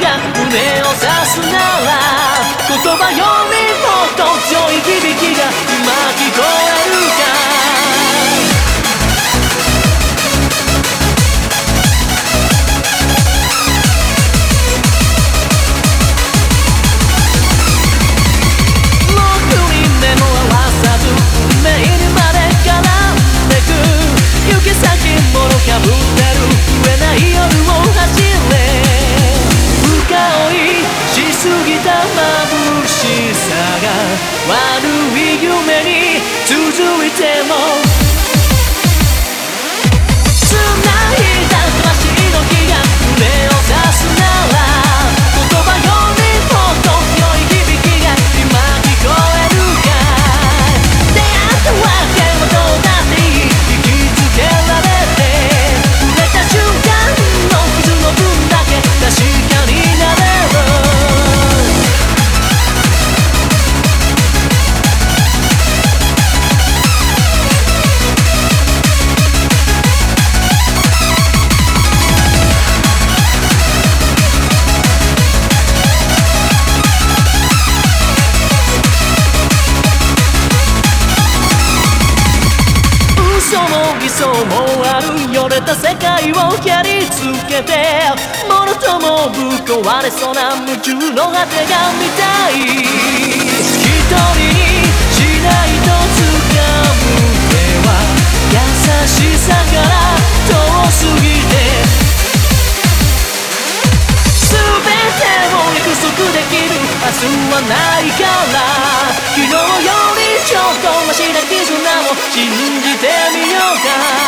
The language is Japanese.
が胸を刺すなら言葉よりもっと強い響きが今聞こえるか。这么。想もあるよれた世界を蹴りつけてものともぶっ壊れそうな夢中の果てが見たい一人にしないと掴む手は優しさから遠すぎて全てを約束できる明日はないから昨日よりちょっとましな絆を信じてみようか。